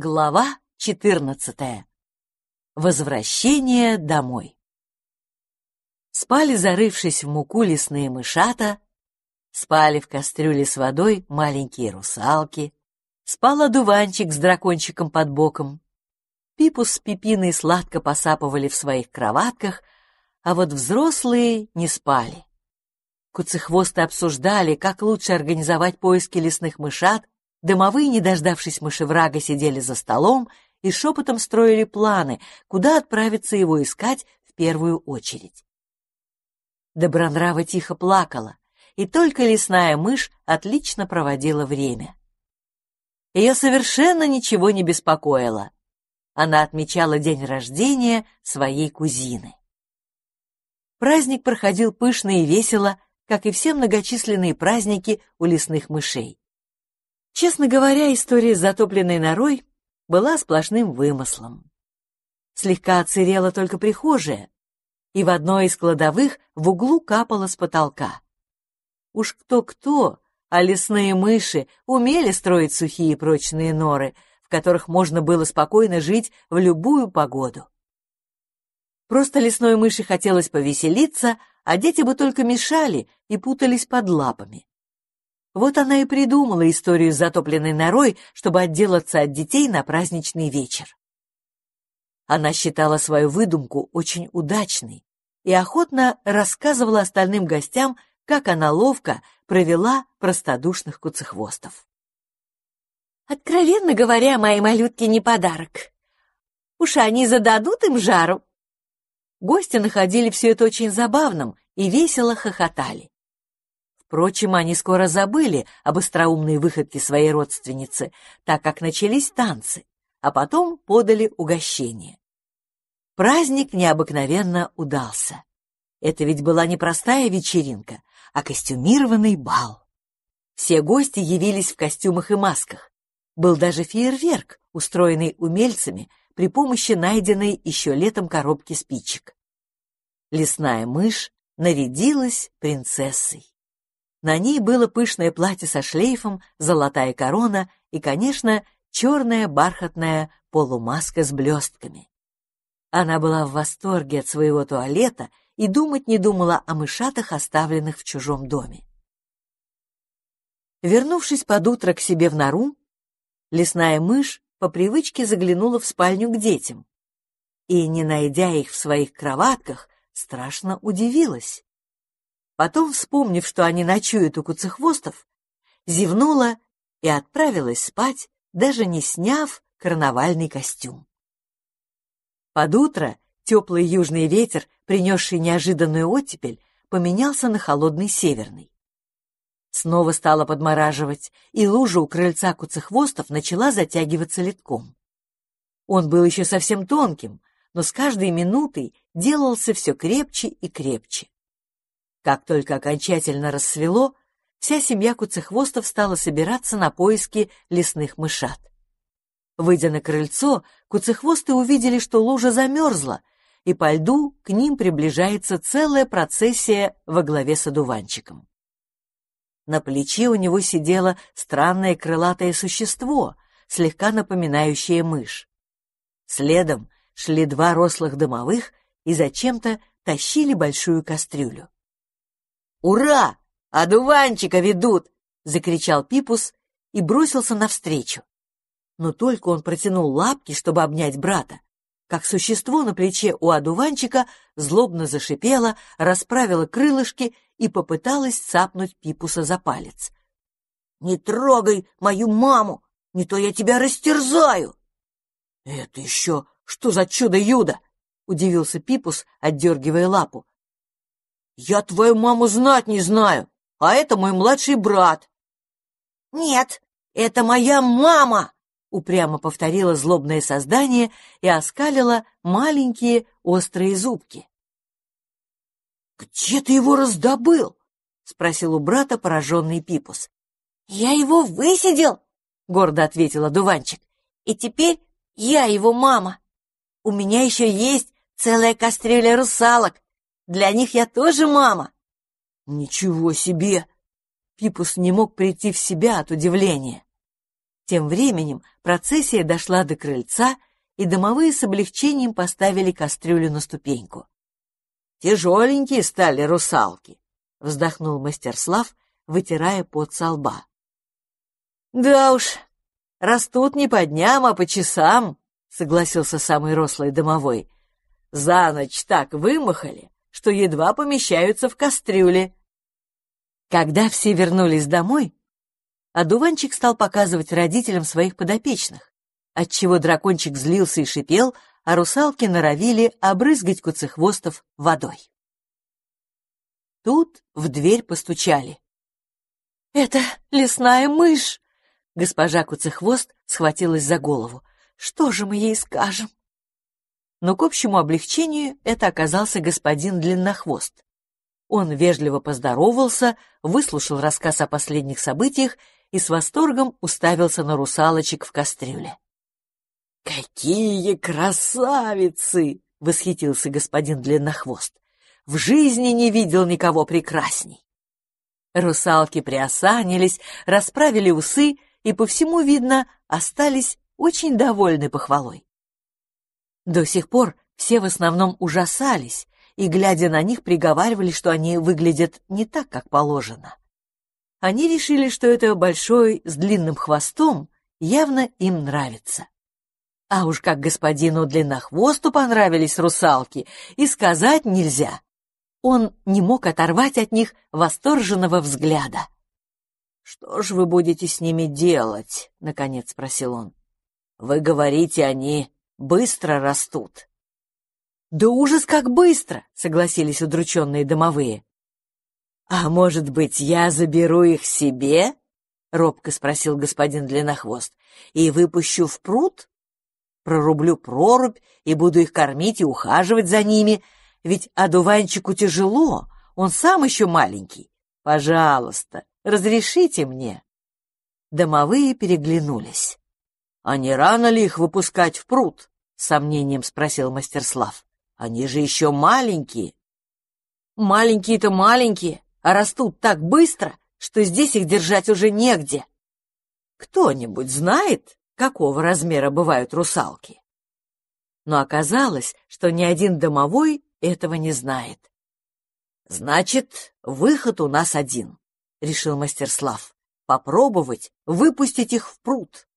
Глава 14. Возвращение домой. Спали, зарывшись в муку лесные мышата, спали в кастрюле с водой маленькие русалки, спал одуванчик с дракончиком под боком. Пипус с Пипиной сладко посапывали в своих кроватках, а вот взрослые не спали. Куцехвосты обсуждали, как лучше организовать поиски лесных мышат Домовые, не дождавшись мышеврага, сидели за столом и шепотом строили планы, куда отправиться его искать в первую очередь. Добронрава тихо плакала, и только лесная мышь отлично проводила время. Ее совершенно ничего не беспокоило. Она отмечала день рождения своей кузины. Праздник проходил пышно и весело, как и все многочисленные праздники у лесных мышей. Честно говоря, история с затопленной норой была сплошным вымыслом. Слегка оцерела только прихожая, и в одной из кладовых в углу капало с потолка. Уж кто-кто, а лесные мыши умели строить сухие прочные норы, в которых можно было спокойно жить в любую погоду. Просто лесной мыши хотелось повеселиться, а дети бы только мешали и путались под лапами. Вот она и придумала историю с затопленной норой, чтобы отделаться от детей на праздничный вечер. Она считала свою выдумку очень удачной и охотно рассказывала остальным гостям, как она ловко провела простодушных куцехвостов. «Откровенно говоря, мои малютки не подарок. Уж они зададут им жару». Гости находили все это очень забавным и весело хохотали. Впрочем, они скоро забыли об остроумной выходке своей родственницы, так как начались танцы, а потом подали угощение. Праздник необыкновенно удался. Это ведь была не простая вечеринка, а костюмированный бал. Все гости явились в костюмах и масках. Был даже фейерверк, устроенный умельцами при помощи найденной еще летом коробки спичек. Лесная мышь нарядилась принцессой. На ней было пышное платье со шлейфом, золотая корона и, конечно, черная бархатная полумаска с блестками. Она была в восторге от своего туалета и думать не думала о мышатах, оставленных в чужом доме. Вернувшись под утро к себе в нору, лесная мышь по привычке заглянула в спальню к детям и, не найдя их в своих кроватках, страшно удивилась. Потом, вспомнив, что они ночуют у куцехвостов, зевнула и отправилась спать, даже не сняв карнавальный костюм. Под утро теплый южный ветер, принесший неожиданную оттепель, поменялся на холодный северный. Снова стало подмораживать, и лужа у крыльца куцехвостов начала затягиваться литком. Он был еще совсем тонким, но с каждой минутой делался все крепче и крепче. Как только окончательно рассвело, вся семья куцехвостов стала собираться на поиски лесных мышат. Выйдя на крыльцо, куцехвосты увидели, что лужа замерзла, и по льду к ним приближается целая процессия во главе с одуванчиком. На плече у него сидело странное крылатое существо, слегка напоминающее мышь. Следом шли два рослых домовых и зачем-то тащили большую кастрюлю. «Ура! Одуванчика ведут!» — закричал Пипус и бросился навстречу. Но только он протянул лапки, чтобы обнять брата, как существо на плече у одуванчика злобно зашипело, расправило крылышки и попыталось цапнуть Пипуса за палец. «Не трогай мою маму, не то я тебя растерзаю!» «Это еще что за чудо-юдо?» — удивился Пипус, отдергивая лапу. «Я твою маму знать не знаю, а это мой младший брат». «Нет, это моя мама!» — упрямо повторило злобное создание и оскалило маленькие острые зубки. «Где ты его раздобыл?» — спросил у брата пораженный Пипус. «Я его высидел!» — гордо ответила Дуванчик. «И теперь я его мама. У меня еще есть целая кастрюля русалок, для них я тоже мама. Ничего себе! Пипус не мог прийти в себя от удивления. Тем временем процессия дошла до крыльца, и домовые с облегчением поставили кастрюлю на ступеньку. «Тяжеленькие стали русалки», — вздохнул мастерслав, вытирая пот со лба. «Да уж, растут не по дням, а по часам», — согласился самый рослый домовой. «За ночь так вымахали, что едва помещаются в кастрюле». Когда все вернулись домой, одуванчик стал показывать родителям своих подопечных, отчего дракончик злился и шипел, а русалки норовили обрызгать куцехвостов водой. Тут в дверь постучали. «Это лесная мышь!» Госпожа Куцехвост схватилась за голову. «Что же мы ей скажем?» Но к общему облегчению это оказался господин Длиннохвост. Он вежливо поздоровался, выслушал рассказ о последних событиях и с восторгом уставился на русалочек в кастрюле. «Какие красавицы!» — восхитился господин Длиннохвост. «В жизни не видел никого прекрасней!» Русалки приосанились, расправили усы и, по всему видно, остались очень довольны похвалой. До сих пор все в основном ужасались и, глядя на них, приговаривали, что они выглядят не так, как положено. Они решили, что это большой с длинным хвостом явно им нравится. А уж как господину Длиннохвосту понравились русалки, и сказать нельзя. Он не мог оторвать от них восторженного взгляда. «Что ж вы будете с ними делать?» — наконец спросил он. «Вы говорите, они быстро растут». «Да ужас, как быстро!» — согласились удрученные домовые. «А может быть, я заберу их себе?» — робко спросил господин Длиннохвост. «И выпущу в пруд? Прорублю прорубь и буду их кормить и ухаживать за ними, ведь одуванчику тяжело, он сам еще маленький. Пожалуйста, разрешите мне?» Домовые переглянулись. «А не рано ли их выпускать в пруд?» — сомнением спросил мастерслав. «Они же еще маленькие». «Маленькие-то маленькие, а растут так быстро, что здесь их держать уже негде. Кто-нибудь знает, какого размера бывают русалки?» Но оказалось, что ни один домовой этого не знает. «Значит, выход у нас один», — решил мастерслав. «Попробовать выпустить их в пруд».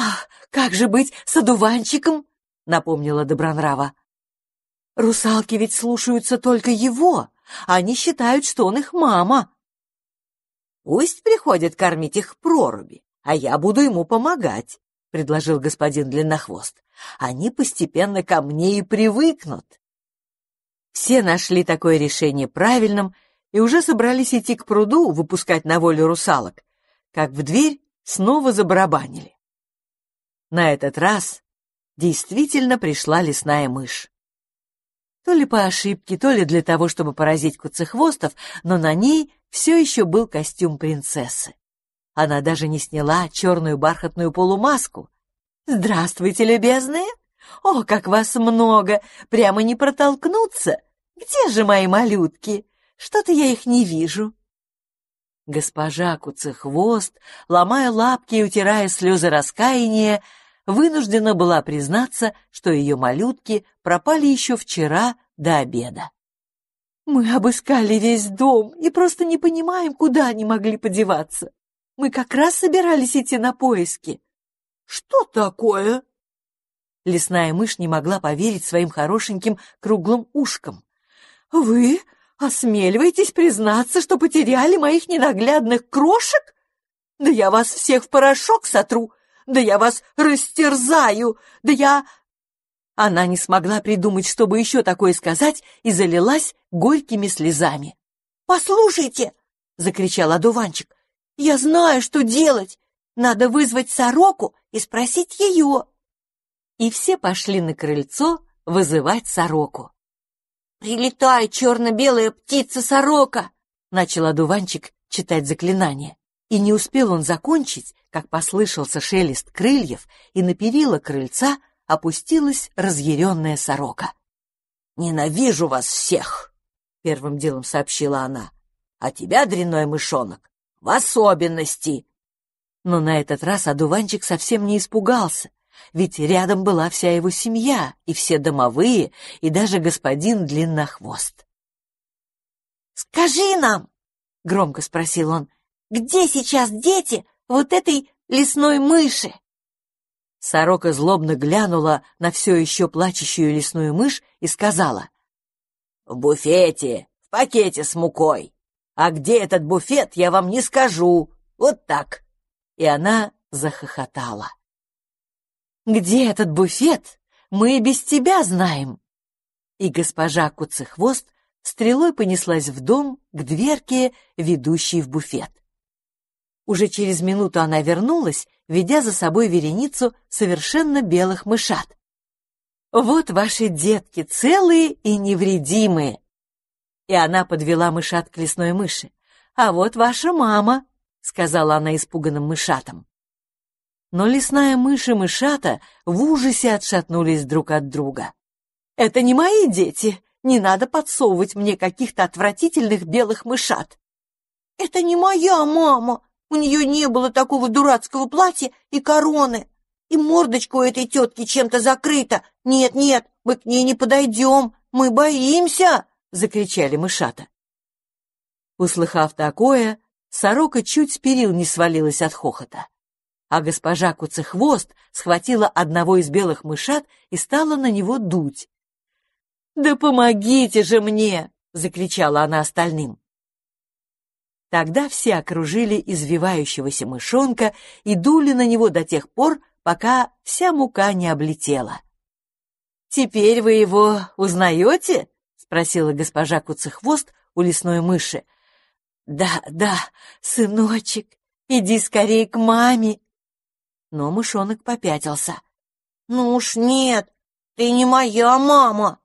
«Ах, как же быть с одуванчиком?» — напомнила Добронрава. «Русалки ведь слушаются только его, а они считают, что он их мама». «Пусть приходит кормить их проруби, а я буду ему помогать», — предложил господин Длиннохвост. «Они постепенно ко мне и привыкнут». Все нашли такое решение правильным и уже собрались идти к пруду, выпускать на волю русалок, как в дверь снова забарабанили. На этот раз действительно пришла лесная мышь. То ли по ошибке, то ли для того, чтобы поразить куцехвостов, но на ней все еще был костюм принцессы. Она даже не сняла черную бархатную полумаску. «Здравствуйте, любезные! О, как вас много! Прямо не протолкнуться! Где же мои малютки? Что-то я их не вижу. Госпожа Куцехвост, ломая лапки и утирая слезы раскаяния, вынуждена была признаться, что ее малютки пропали еще вчера до обеда. Мы обыскали весь дом и просто не понимаем, куда они могли подеваться. Мы как раз собирались идти на поиски. Что такое? Лесная мышь не могла поверить своим хорошеньким круглым ушкам. «Вы осмеливаетесь признаться, что потеряли моих ненаглядных крошек? Да я вас всех в порошок сотру! Да я вас растерзаю! Да я...» Она не смогла придумать, чтобы еще такое сказать, и залилась горькими слезами. «Послушайте!» — закричал одуванчик. «Я знаю, что делать! Надо вызвать сороку и спросить ее!» И все пошли на крыльцо вызывать сороку. «Прилетай, черно-белая птица-сорока!» — начал одуванчик читать заклинание. И не успел он закончить, как послышался шелест крыльев, и на перила крыльца опустилась разъяренная сорока. «Ненавижу вас всех!» — первым делом сообщила она. «А тебя, дрянной мышонок, в особенности!» Но на этот раз одуванчик совсем не испугался, ведь рядом была вся его семья, и все домовые, и даже господин Длиннохвост. «Скажи нам!» — громко спросил он. «Где сейчас дети вот этой лесной мыши?» Сорока злобно глянула на все еще плачущую лесную мышь и сказала. «В буфете, в пакете с мукой. А где этот буфет, я вам не скажу. Вот так». И она захохотала. «Где этот буфет? Мы и без тебя знаем». И госпожа Куцехвост стрелой понеслась в дом к дверке, ведущей в буфет. Уже через минуту она вернулась, ведя за собой вереницу совершенно белых мышат. «Вот ваши детки, целые и невредимые!» И она подвела мышат к лесной мыши. «А вот ваша мама!» — сказала она испуганным мышатам. Но лесная мышь и мышата в ужасе отшатнулись друг от друга. «Это не мои дети! Не надо подсовывать мне каких-то отвратительных белых мышат!» «Это не моя мама!» У нее не было такого дурацкого платья и короны. И мордочка у этой тетки чем-то закрыта. Нет, нет, мы к ней не подойдем, мы боимся!» — закричали мышата. Услыхав такое, сорока чуть с перил не свалилась от хохота. А госпожа Куцехвост схватила одного из белых мышат и стала на него дуть. «Да помогите же мне!» — закричала она остальным. Тогда все окружили извивающегося мышонка и дули на него до тех пор, пока вся мука не облетела. «Теперь вы его узнаете?» — спросила госпожа Куцехвост у лесной мыши. «Да, да, сыночек, иди скорее к маме!» Но мышонок попятился. «Ну уж нет, ты не моя мама!»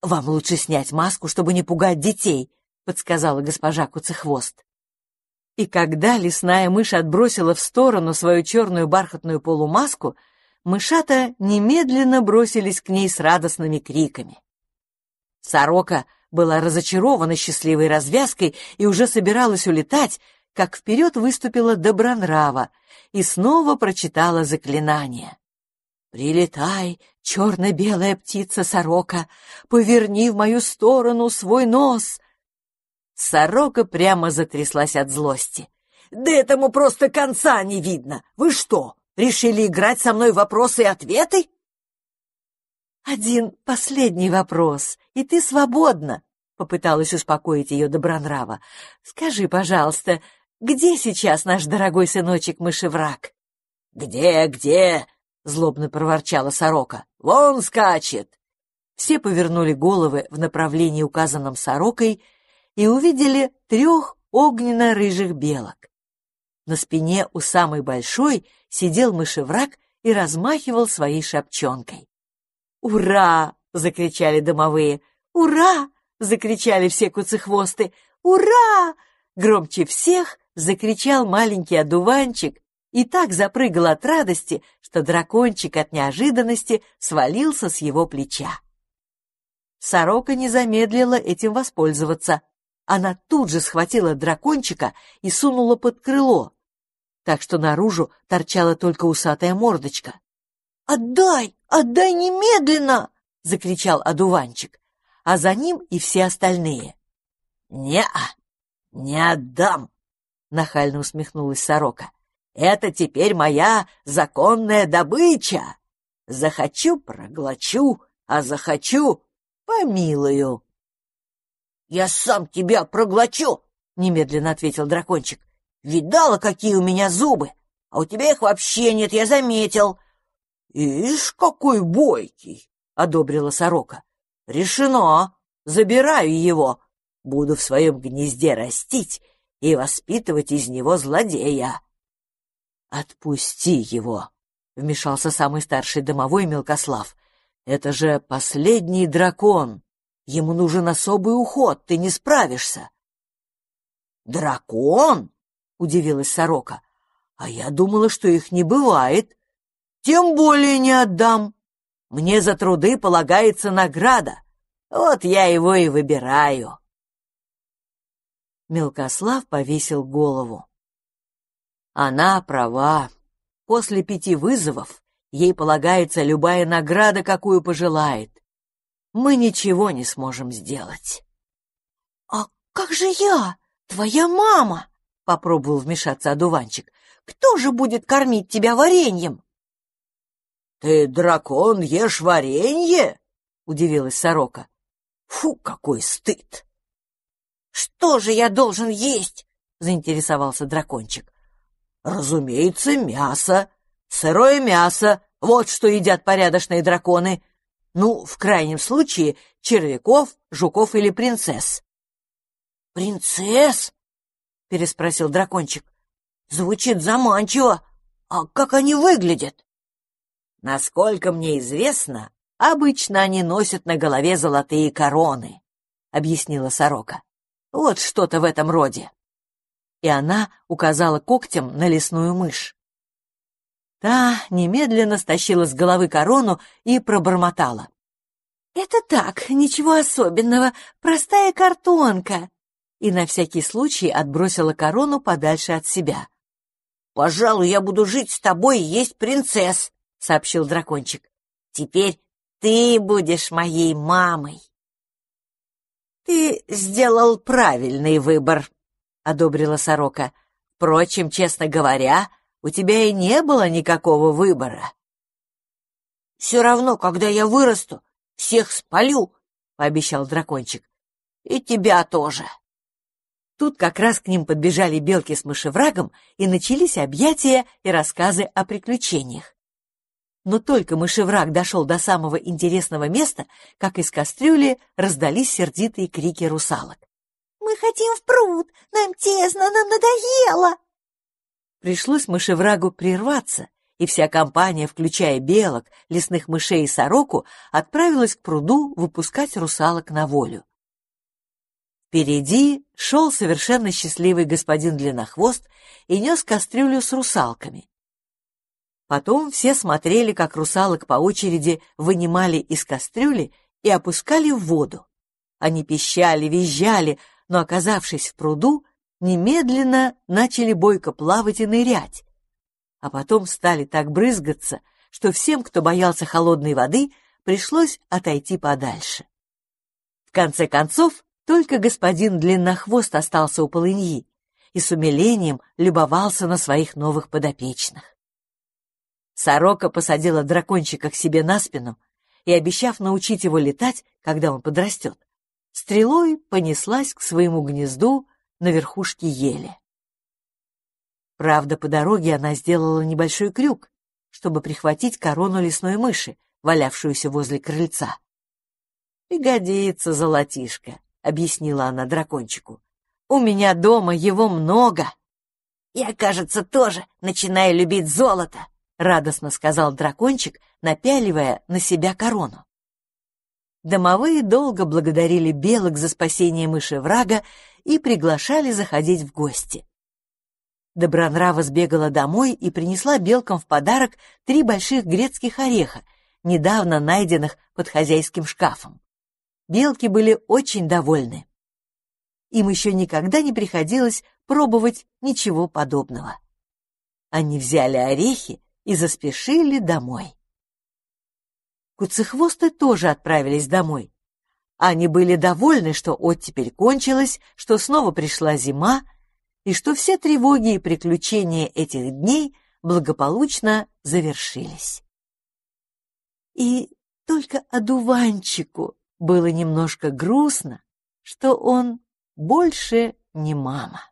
«Вам лучше снять маску, чтобы не пугать детей», подсказала госпожа Куцехвост. И когда лесная мышь отбросила в сторону свою черную бархатную полумаску, мышата немедленно бросились к ней с радостными криками. Сорока была разочарована счастливой развязкой и уже собиралась улетать, как вперед выступила Добронрава и снова прочитала заклинание. «Прилетай, черно-белая птица-сорока, поверни в мою сторону свой нос, Сорока прямо затряслась от злости. «Да этому просто конца не видно! Вы что, решили играть со мной вопросы и ответы?» «Один последний вопрос, и ты свободна», — попыталась успокоить ее Добронрава. «Скажи, пожалуйста, где сейчас наш дорогой сыночек мышевраг?» «Где, где?» — злобно проворчала сорока. «Вон скачет!» Все повернули головы в направлении, указанном сорокой, — и увидели трех огненно-рыжих белок. На спине у самой большой сидел мышевраг и размахивал своей шапчонкой. «Ура!» — закричали домовые. «Ура!» — закричали все куцехвосты. «Ура!» Громче всех закричал маленький одуванчик и так запрыгал от радости, что дракончик от неожиданности свалился с его плеча. Сорока не замедлила этим воспользоваться она тут же схватила дракончика и сунула под крыло, так что наружу торчала только усатая мордочка. «Отдай! Отдай немедленно!» — закричал одуванчик, а за ним и все остальные. «Не-а, не отдам!» — нахально усмехнулась сорока. «Это теперь моя законная добыча! Захочу — проглочу, а захочу — помилую!» «Я сам тебя проглочу!» — немедленно ответил дракончик. «Видала, какие у меня зубы? А у тебя их вообще нет, я заметил». «Ишь, какой бойкий!» — одобрила сорока. «Решено! Забираю его. Буду в своем гнезде растить и воспитывать из него злодея». «Отпусти его!» — вмешался самый старший домовой Мелкослав. «Это же последний дракон!» Ему нужен особый уход, ты не справишься. Дракон? Удивилась сорока. А я думала, что их не бывает. Тем более не отдам. Мне за труды полагается награда. Вот я его и выбираю. Мелкослав повесил голову. Она права. После пяти вызовов ей полагается любая награда, какую пожелает. Мы ничего не сможем сделать. — А как же я, твоя мама? — попробовал вмешаться одуванчик. — Кто же будет кормить тебя вареньем? — Ты, дракон, ешь варенье? — удивилась сорока. — Фу, какой стыд! — Что же я должен есть? — заинтересовался дракончик. Разумеется, мясо. Сырое мясо. Вот что едят порядочные драконы. Ну, в крайнем случае, червяков, жуков или принцесс. «Принцесс?» — переспросил дракончик. «Звучит заманчиво. А как они выглядят?» «Насколько мне известно, обычно они носят на голове золотые короны», — объяснила сорока. «Вот что-то в этом роде» и она указала когтем на лесную мышь. Та немедленно стащила с головы корону и пробормотала. «Это так, ничего особенного, простая картонка!» И на всякий случай отбросила корону подальше от себя. «Пожалуй, я буду жить с тобой и есть принцесс», — сообщил дракончик. «Теперь ты будешь моей мамой». «Ты сделал правильный выбор», одобрила сорока. Впрочем, честно говоря, у тебя и не было никакого выбора. Все равно, когда я вырасту, всех спалю, пообещал дракончик. И тебя тоже. Тут как раз к ним подбежали белки с мышеврагом, и начались объятия и рассказы о приключениях. Но только мышевраг дошел до самого интересного места, как из кастрюли раздались сердитые крики русалок. Мы хотим в пруд! Нам тесно, нам надоело!» Пришлось мышеврагу прерваться, и вся компания, включая белок, лесных мышей и сороку, отправилась к пруду выпускать русалок на волю. Впереди шел совершенно счастливый господин Длиннохвост и нес кастрюлю с русалками. Потом все смотрели, как русалок по очереди вынимали из кастрюли и опускали в воду. Они пищали, визжали, но, оказавшись в пруду, немедленно начали бойко плавать и нырять, а потом стали так брызгаться, что всем, кто боялся холодной воды, пришлось отойти подальше. В конце концов, только господин Длиннохвост остался у полыньи и с умилением любовался на своих новых подопечных. Сорока посадила дракончика к себе на спину и, обещав научить его летать, когда он подрастет, стрелой понеслась к своему гнезду на верхушке ели. Правда, по дороге она сделала небольшой крюк, чтобы прихватить корону лесной мыши, валявшуюся возле крыльца. «Пригодится, золотишко», — объяснила она дракончику. «У меня дома его много». «Я, кажется, тоже начинаю любить золото», — радостно сказал дракончик, напяливая на себя корону. Домовые долго благодарили белок за спасение мыши врага и приглашали заходить в гости. Добронрава сбегала домой и принесла белкам в подарок три больших грецких ореха, недавно найденных под хозяйским шкафом. Белки были очень довольны. Им еще никогда не приходилось пробовать ничего подобного. Они взяли орехи и заспешили домой. Куцехвосты тоже отправились домой. Они были довольны, что оттепель кончилась, что снова пришла зима, и что все тревоги и приключения этих дней благополучно завершились. И только одуванчику было немножко грустно, что он больше не мама.